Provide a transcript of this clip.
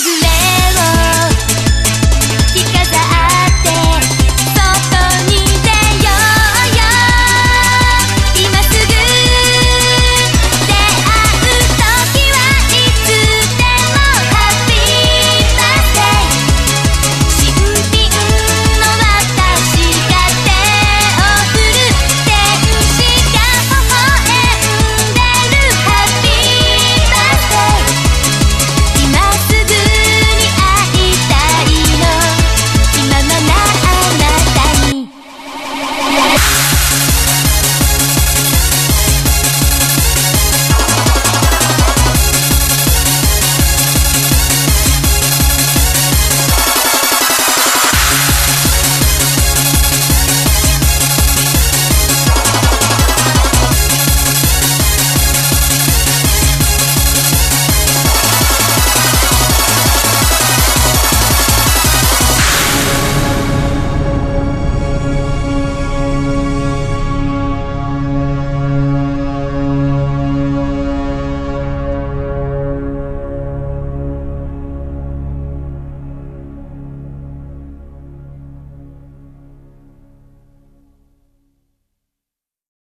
ぐれ